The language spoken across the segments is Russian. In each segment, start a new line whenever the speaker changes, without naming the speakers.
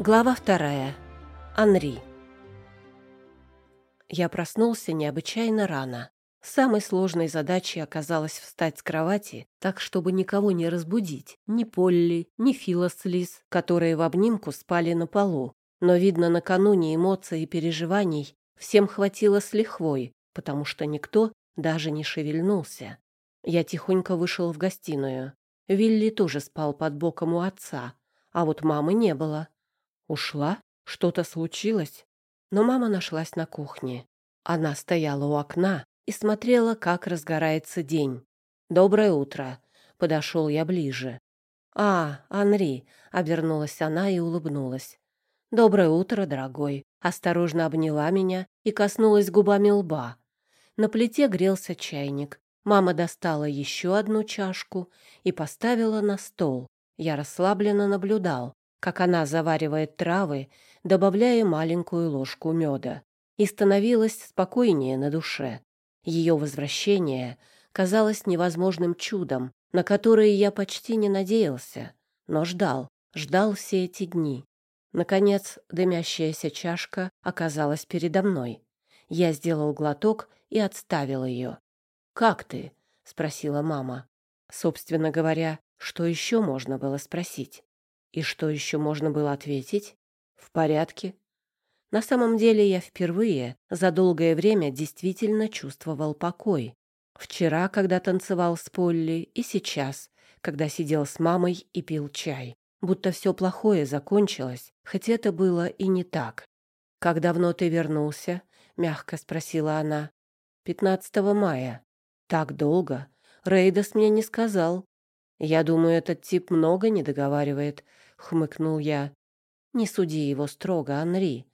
Глава вторая. Анри. Я проснулся необычайно рано. Самой сложной задачей оказалось встать с кровати так, чтобы никого не разбудить. Ни Полли, ни Фила с Лиз, которые в обнимку спали на полу. Но, видно, накануне эмоций и переживаний всем хватило с лихвой, потому что никто даже не шевельнулся. Я тихонько вышел в гостиную. Вилли тоже спал под боком у отца, а вот мамы не было. Ушла? Что-то случилось? Но мама нашлась на кухне. Она стояла у окна и смотрела, как разгорается день. «Доброе утро!» — подошел я ближе. «А, Анри!» — обернулась она и улыбнулась. «Доброе утро, дорогой!» Осторожно обняла меня и коснулась губами лба. На плите грелся чайник. Мама достала еще одну чашку и поставила на стол. Я расслабленно наблюдал, как она заваривает травы, добавляя маленькую ложку меда. И становилось спокойнее на душе. Ее возвращение казалось невозможным чудом, на которое я почти не надеялся, но ждал, ждал все эти дни. Наконец, дымящаяся чашка оказалась передо мной. Я сделал глоток и отставил ее. «Как ты?» — спросила мама. Собственно говоря, что еще можно было спросить? И что еще можно было ответить? В порядке. На самом деле я впервые за долгое время действительно чувствовал покой. Вчера, когда танцевал с Полли, и сейчас, когда сидел с мамой и пил чай. Будто все плохое закончилось, хоть это было и не так. «Как давно ты вернулся?» — мягко спросила она. «15 мая». «Так долго? Рейдас мне не сказал». «Я думаю, этот тип много не договаривает», — хмыкнул я. «Не суди его строго, Анри.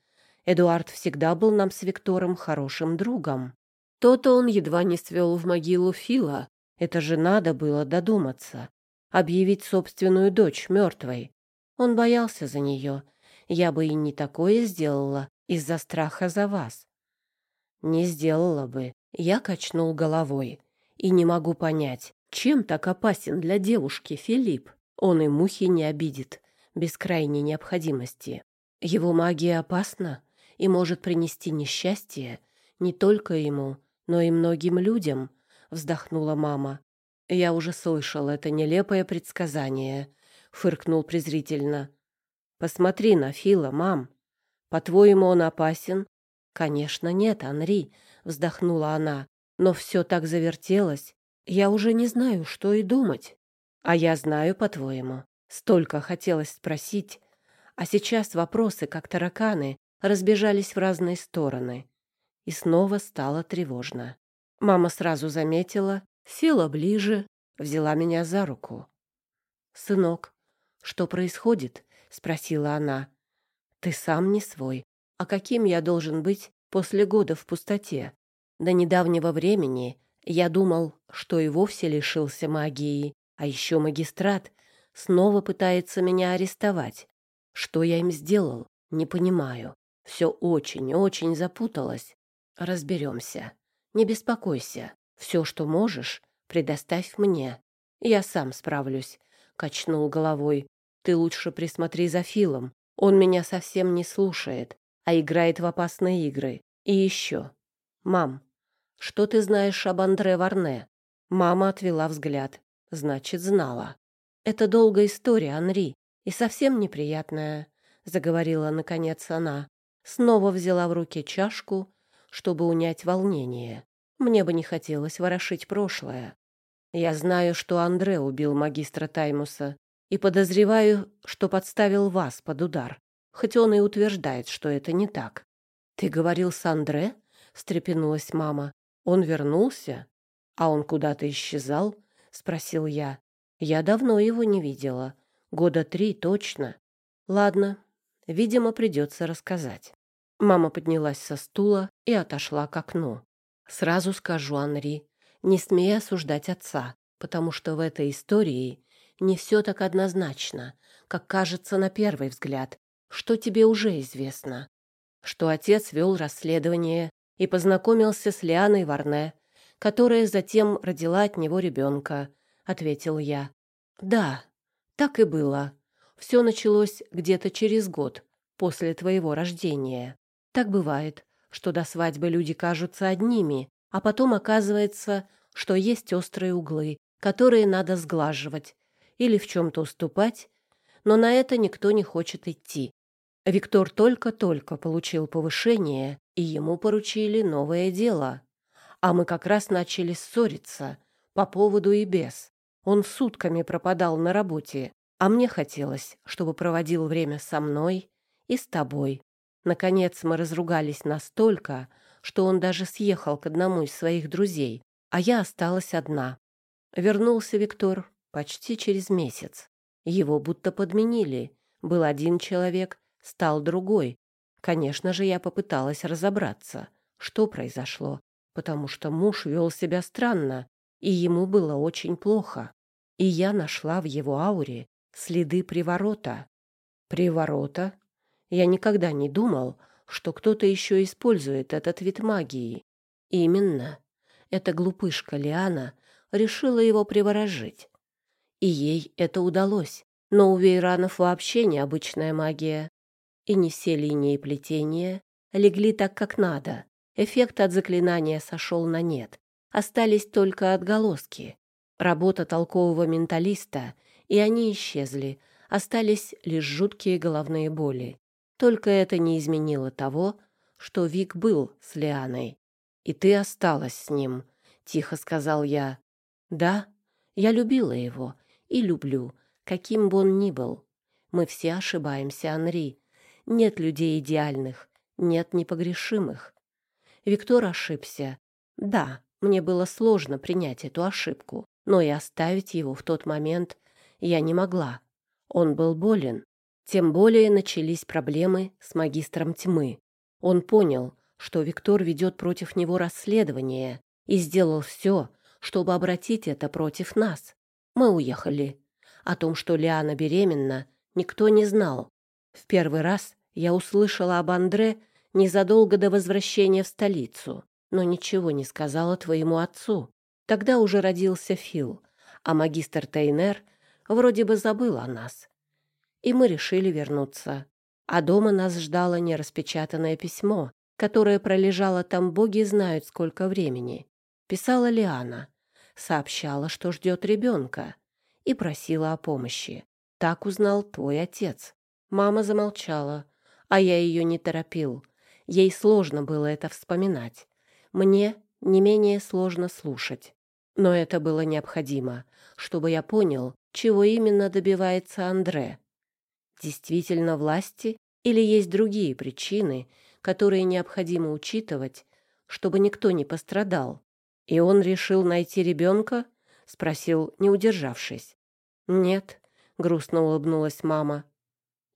Эдуард всегда был нам с Виктором хорошим другом. То-то он едва не свел в могилу Фила. Это же надо было додуматься. Объявить собственную дочь мертвой. Он боялся за нее. Я бы и не такое сделала из-за страха за вас. Не сделала бы. Я качнул головой. И не могу понять, чем так опасен для девушки Филипп. Он и мухи не обидит без крайней необходимости. Его магия опасна и может принести несчастье не только ему, но и многим людям, вздохнула мама. Я уже слышал это нелепое предсказание, фыркнул презрительно. Посмотри на Фила, мам. По-твоему, он опасен? Конечно, нет, Анри, вздохнула она. Но все так завертелось. Я уже не знаю, что и думать. А я знаю, по-твоему. Столько хотелось спросить, а сейчас вопросы, как тараканы, разбежались в разные стороны. И снова стало тревожно. Мама сразу заметила, села ближе, взяла меня за руку. «Сынок, что происходит?» — спросила она. «Ты сам не свой. А каким я должен быть после года в пустоте? До недавнего времени я думал, что и вовсе лишился магии, а еще магистрат снова пытается меня арестовать. Что я им сделал, не понимаю. Все очень-очень запуталось. Разберемся. Не беспокойся. Все, что можешь, предоставь мне. Я сам справлюсь. Качнул головой. Ты лучше присмотри за Филом. Он меня совсем не слушает, а играет в опасные игры. И еще. Мам, что ты знаешь об Андре Варне? Мама отвела взгляд. Значит, знала. Это долгая история, Анри, и совсем неприятная, заговорила наконец она. Снова взяла в руки чашку, чтобы унять волнение. Мне бы не хотелось ворошить прошлое. Я знаю, что Андре убил магистра Таймуса, и подозреваю, что подставил вас под удар, хоть он и утверждает, что это не так. Ты говорил с Андре? встрепенулась мама. Он вернулся? А он куда-то исчезал? спросил я. Я давно его не видела. Года три точно. Ладно, видимо, придется рассказать. Мама поднялась со стула и отошла к окну. Сразу скажу, Анри, не смей осуждать отца, потому что в этой истории не все так однозначно, как кажется на первый взгляд, что тебе уже известно. Что отец вел расследование и познакомился с Лианой Варне, которая затем родила от него ребенка, ответил я. Да, так и было. Все началось где-то через год, после твоего рождения. Так бывает, что до свадьбы люди кажутся одними, а потом оказывается, что есть острые углы, которые надо сглаживать или в чем-то уступать, но на это никто не хочет идти. Виктор только-только получил повышение, и ему поручили новое дело. А мы как раз начали ссориться по поводу и без. Он сутками пропадал на работе, а мне хотелось, чтобы проводил время со мной и с тобой. Наконец мы разругались настолько, что он даже съехал к одному из своих друзей, а я осталась одна. Вернулся Виктор почти через месяц. Его будто подменили. Был один человек, стал другой. Конечно же, я попыталась разобраться, что произошло, потому что муж вел себя странно, и ему было очень плохо. И я нашла в его ауре следы приворота. Приворота? Я никогда не думал, что кто-то еще использует этот вид магии. Именно. Эта глупышка Лиана решила его приворожить. И ей это удалось. Но у Вейранов вообще необычная магия. И не все линии плетения легли так, как надо. Эффект от заклинания сошел на нет. Остались только отголоски. Работа толкового менталиста — и они исчезли, остались лишь жуткие головные боли. Только это не изменило того, что Вик был с Лианой. «И ты осталась с ним», — тихо сказал я. «Да, я любила его и люблю, каким бы он ни был. Мы все ошибаемся, Анри. Нет людей идеальных, нет непогрешимых. Виктор ошибся. Да, мне было сложно принять эту ошибку, но и оставить его в тот момент я не могла. Он был болен. Тем более начались проблемы с магистром тьмы. Он понял, что Виктор ведет против него расследование и сделал все, чтобы обратить это против нас. Мы уехали. О том, что Лиана беременна, никто не знал. В первый раз я услышала об Андре незадолго до возвращения в столицу, но ничего не сказала твоему отцу. Тогда уже родился Фил, а магистр Тейнер — вроде бы забыл о нас. И мы решили вернуться. А дома нас ждало нераспечатанное письмо, которое пролежало там боги знают сколько времени. Писала Лиана, сообщала, что ждет ребенка, и просила о помощи. Так узнал твой отец. Мама замолчала, а я ее не торопил. Ей сложно было это вспоминать. Мне не менее сложно слушать. Но это было необходимо, чтобы я понял, чего именно добивается Андре. Действительно власти или есть другие причины, которые необходимо учитывать, чтобы никто не пострадал? И он решил найти ребенка? Спросил, не удержавшись. Нет, грустно улыбнулась мама.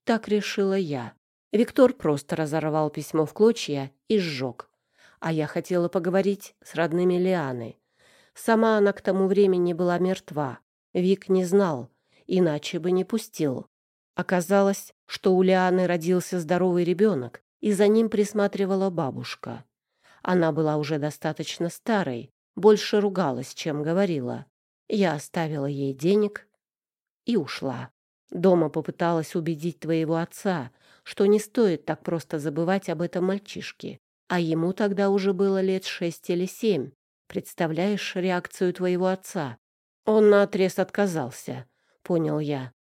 Так решила я. Виктор просто разорвал письмо в клочья и сжег. А я хотела поговорить с родными Лианы. Сама она к тому времени была мертва. Вик не знал, иначе бы не пустил. Оказалось, что у Лианы родился здоровый ребенок, и за ним присматривала бабушка. Она была уже достаточно старой, больше ругалась, чем говорила. Я оставила ей денег и ушла. Дома попыталась убедить твоего отца, что не стоит так просто забывать об этом мальчишке. А ему тогда уже было лет шесть или семь. Представляешь реакцию твоего отца? Он наотрез отказался, понял я.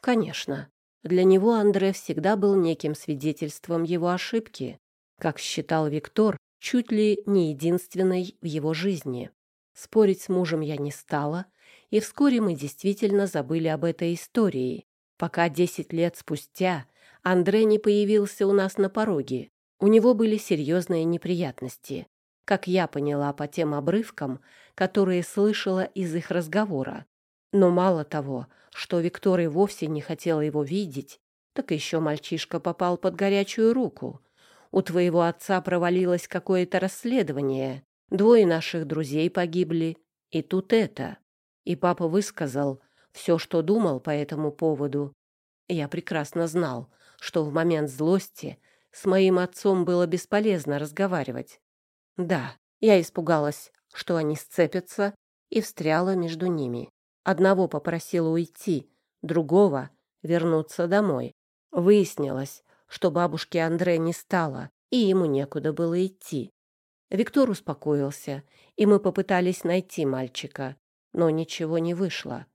Конечно, для него Андре всегда был неким свидетельством его ошибки, как считал Виктор, чуть ли не единственной в его жизни. Спорить с мужем я не стала, и вскоре мы действительно забыли об этой истории, пока десять лет спустя Андре не появился у нас на пороге. У него были серьезные неприятности, как я поняла по тем обрывкам, которые слышала из их разговора. Но мало того, что Виктор и вовсе не хотел его видеть, так еще мальчишка попал под горячую руку. У твоего отца провалилось какое-то расследование, двое наших друзей погибли, и тут это. И папа высказал все, что думал по этому поводу. Я прекрасно знал, что в момент злости с моим отцом было бесполезно разговаривать. Да, я испугалась, что они сцепятся, и встряла между ними. Одного попросила уйти, другого — вернуться домой. Выяснилось, что бабушки Андре не стало, и ему некуда было идти. Виктор успокоился, и мы попытались найти мальчика, но ничего не вышло.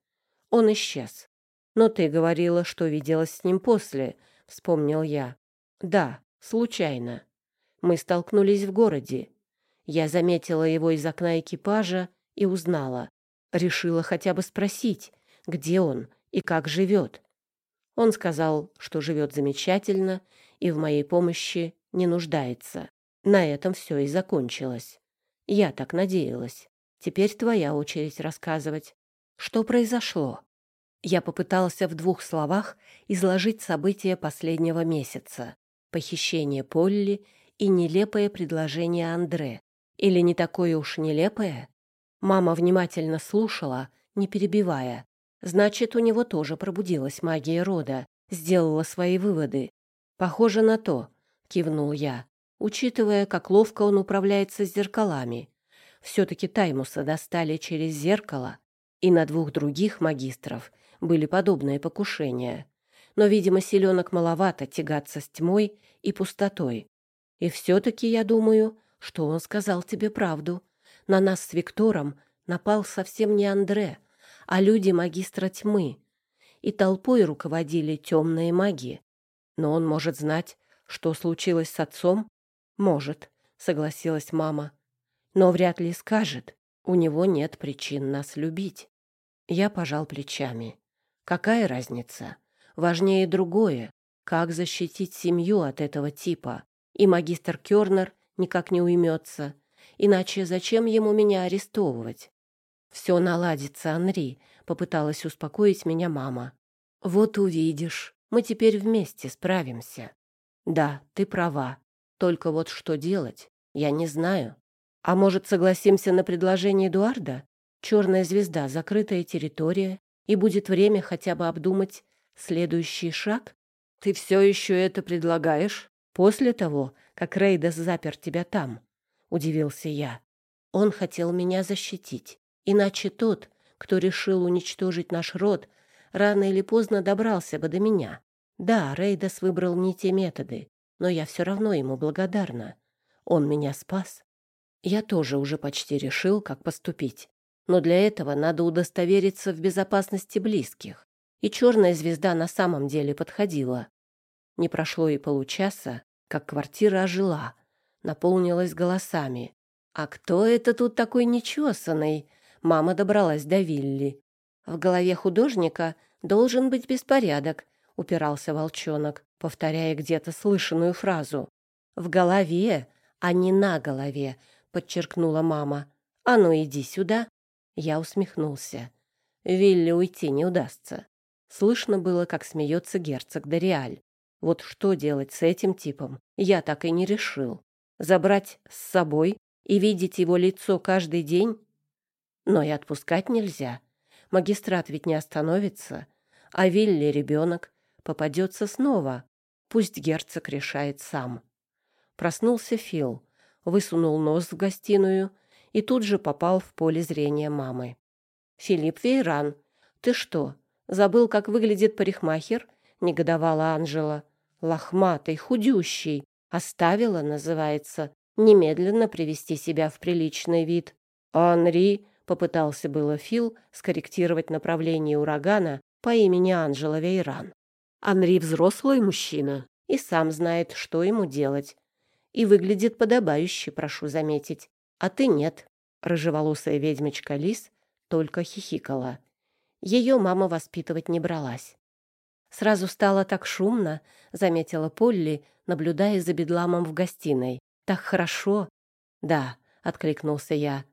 Он исчез. «Но ты говорила, что виделась с ним после», — вспомнил я. «Да, случайно. Мы столкнулись в городе. Я заметила его из окна экипажа и узнала. Решила хотя бы спросить, где он и как живет. Он сказал, что живет замечательно и в моей помощи не нуждается. На этом все и закончилось. Я так надеялась. Теперь твоя очередь рассказывать. Что произошло? Я попытался в двух словах изложить события последнего месяца. Похищение Полли и нелепое предложение Андре. Или не такое уж нелепое? Мама внимательно слушала, не перебивая. Значит, у него тоже пробудилась магия рода, сделала свои выводы. Похоже на то, кивнул я, учитывая, как ловко он управляется с зеркалами. Все-таки Таймуса достали через зеркало, и на двух других магистров были подобные покушения. Но, видимо, силенок маловато тягаться с тьмой и пустотой. И все-таки я думаю, что он сказал тебе правду. На нас с Виктором напал совсем не Андре, а люди магистра тьмы. И толпой руководили темные маги. Но он может знать, что случилось с отцом? Может, согласилась мама. Но вряд ли скажет. У него нет причин нас любить. Я пожал плечами. Какая разница? Важнее другое. Как защитить семью от этого типа? И магистр Кёрнер никак не уймется. Иначе зачем ему меня арестовывать? Все наладится, Анри, попыталась успокоить меня мама. Вот увидишь, мы теперь вместе справимся. Да, ты права. Только вот что делать, я не знаю. А может, согласимся на предложение Эдуарда? Черная звезда — закрытая территория, и будет время хотя бы обдумать следующий шаг? Ты все еще это предлагаешь? После того, как Рейдас запер тебя там, — удивился я. Он хотел меня защитить. Иначе тот, кто решил уничтожить наш род, рано или поздно добрался бы до меня. Да, Рейдас выбрал не те методы, но я все равно ему благодарна. Он меня спас. Я тоже уже почти решил, как поступить. Но для этого надо удостовериться в безопасности близких. И черная звезда на самом деле подходила. Не прошло и получаса, как квартира ожила, наполнилась голосами. «А кто это тут такой нечесанный?» Мама добралась до Вилли. «В голове художника должен быть беспорядок», — упирался волчонок, повторяя где-то слышанную фразу. «В голове, а не на голове», — подчеркнула мама. «А ну, иди сюда». Я усмехнулся. Вилли уйти не удастся. Слышно было, как смеется герцог Дориаль. Вот что делать с этим типом, я так и не решил. Забрать с собой и видеть его лицо каждый день? Но и отпускать нельзя. Магистрат ведь не остановится. А Вилли ребенок попадется снова. Пусть герцог решает сам. Проснулся Фил, высунул нос в гостиную и тут же попал в поле зрения мамы. «Филипп Вейран, ты что, забыл, как выглядит парикмахер?» — негодовала Анжела лохматый, худющий. Оставила, называется, немедленно привести себя в приличный вид. Анри попытался было Фил скорректировать направление урагана по имени Анжела Вейран. Анри взрослый мужчина и сам знает, что ему делать. И выглядит подобающе, прошу заметить. А ты нет. Рыжеволосая ведьмочка Лис только хихикала. Ее мама воспитывать не бралась. Сразу стало так шумно, заметила Полли, наблюдая за бедламом в гостиной. Так хорошо. Да, откликнулся я.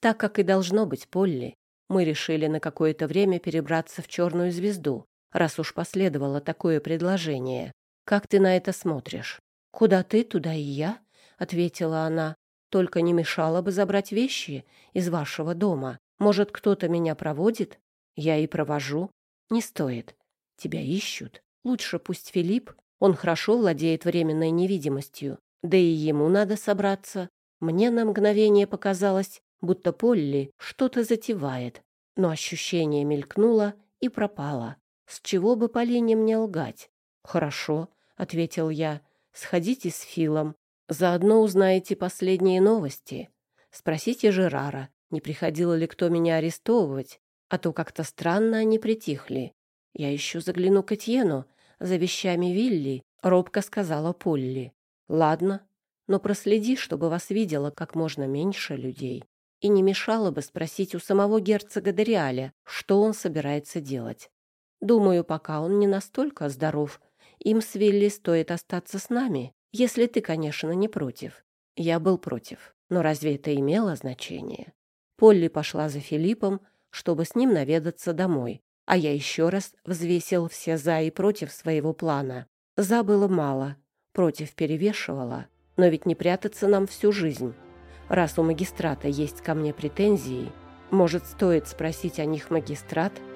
Так как и должно быть, Полли. Мы решили на какое-то время перебраться в черную звезду, раз уж последовало такое предложение. Как ты на это смотришь? Куда ты, туда и я, ответила она. Только не мешало бы забрать вещи из вашего дома. Может, кто-то меня проводит? Я и провожу. Не стоит. Тебя ищут. Лучше пусть Филипп, он хорошо владеет временной невидимостью. Да и ему надо собраться. Мне на мгновение показалось, будто Полли что-то затевает. Но ощущение мелькнуло и пропало. С чего бы Полине мне лгать? Хорошо, ответил я. Сходите с Филом. Заодно узнаете последние новости. Спросите Жерара, не приходило ли кто меня арестовывать, а то как-то странно они притихли. Я еще загляну к Этьену за вещами Вилли, робко сказала Полли. Ладно, но проследи, чтобы вас видело как можно меньше людей. И не мешало бы спросить у самого герцога Дориаля, что он собирается делать. Думаю, пока он не настолько здоров, им с Вилли стоит остаться с нами, если ты, конечно, не против. Я был против, но разве это имело значение? Полли пошла за Филиппом, чтобы с ним наведаться домой, а я еще раз взвесил все «за» и «против» своего плана. «За» было мало, «против» перевешивало, но ведь не прятаться нам всю жизнь. Раз у магистрата есть ко мне претензии, может, стоит спросить о них магистрат —